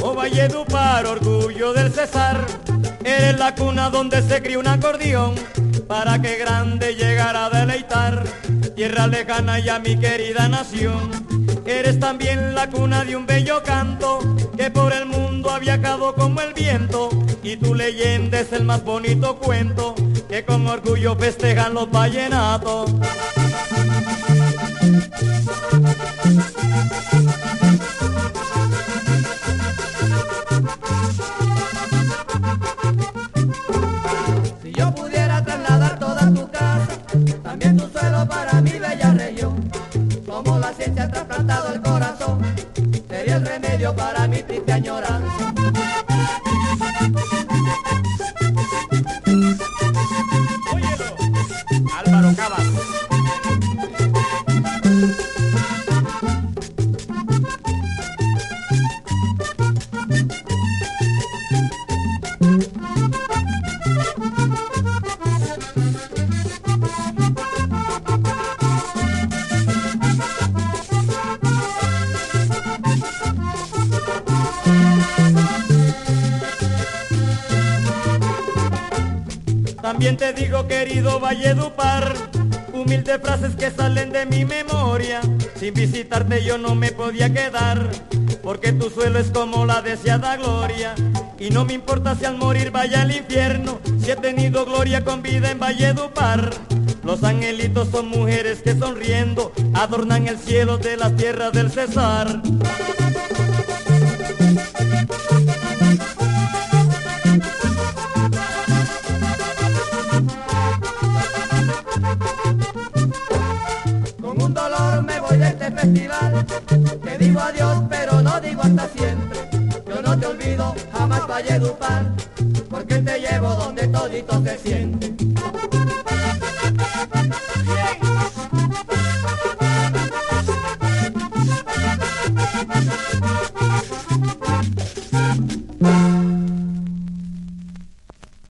Oh Valledupar, orgullo del César, eres la cuna donde se crió un acordeón para que grande llegara a deleitar tierra lejana y a mi querida nación. También la cuna de un bello canto, que por el mundo ha viajado como el viento, y tu leyenda es el más bonito cuento, que con orgullo festejan los vallenatos. Añoranza. También te digo, querido Valledupar, humildes frases que salen de mi memoria. Sin visitarte yo no me podía quedar, porque tu suelo es como la deseada gloria. Y no me importa si al morir vaya al infierno, si he tenido gloria con vida en Valledupar. Los angelitos son mujeres que sonriendo adornan el cielo de las tierras del Cesar. Festival, te digo adiós pero no digo hasta siempre. Yo no te olvido jamás Valledupar, porque te llevo donde todito se siente.